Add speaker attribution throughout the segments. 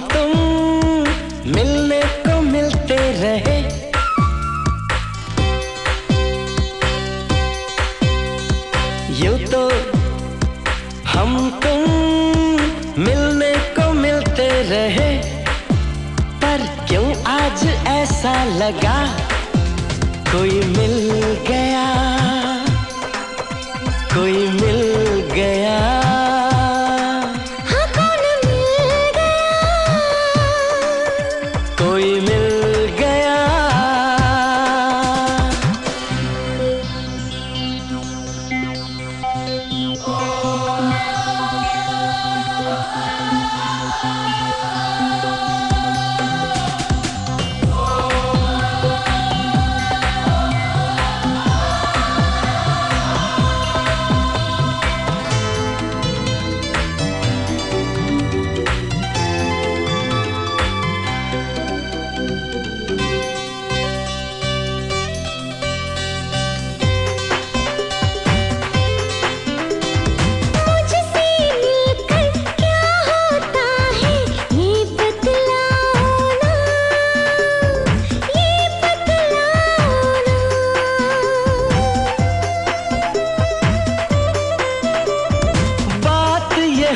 Speaker 1: तुम, मिलने को मिलते रहे। यूँ तो हम तुम, मिलने को मिलते रहे। पर क्यों आज ऐसा लगा? कोई मिल कोई मिल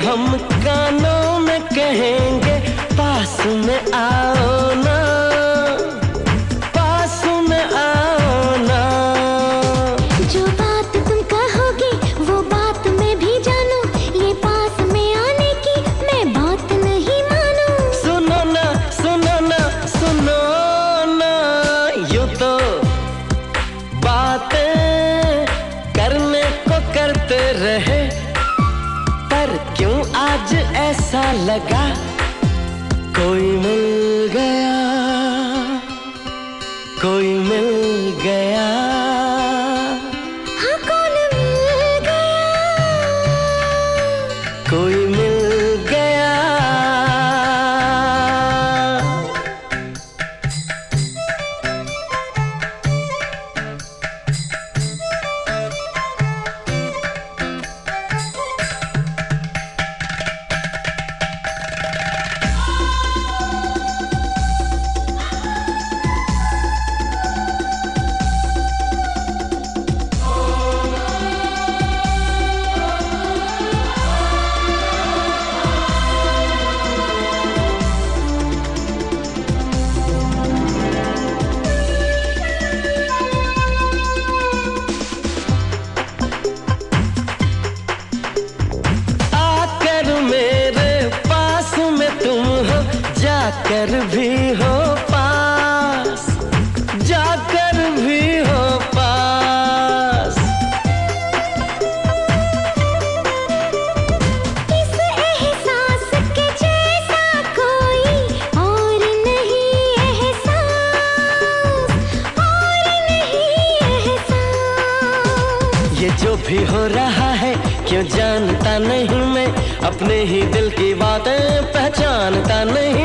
Speaker 1: हम कानों में कहेंगे पास में आओ। आज ऐसा लगा कोई मिल गया कोई मिल जाकर भी हो पास जाकर भी हो पास।
Speaker 2: इस एहसास के जैसा कोई और नहीं एहसास और नहीं एहसास।
Speaker 1: ये जो भी हो रहा है क्यों जानता नहीं मैं? अपने ही दिल की बातें पहचानता नहीं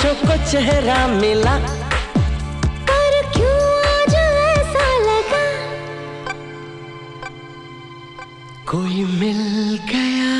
Speaker 1: ख्वाहिशों को चेहरा मिला।
Speaker 2: पर क्यों आज ऐसा लगा?
Speaker 1: कोई मिल गया।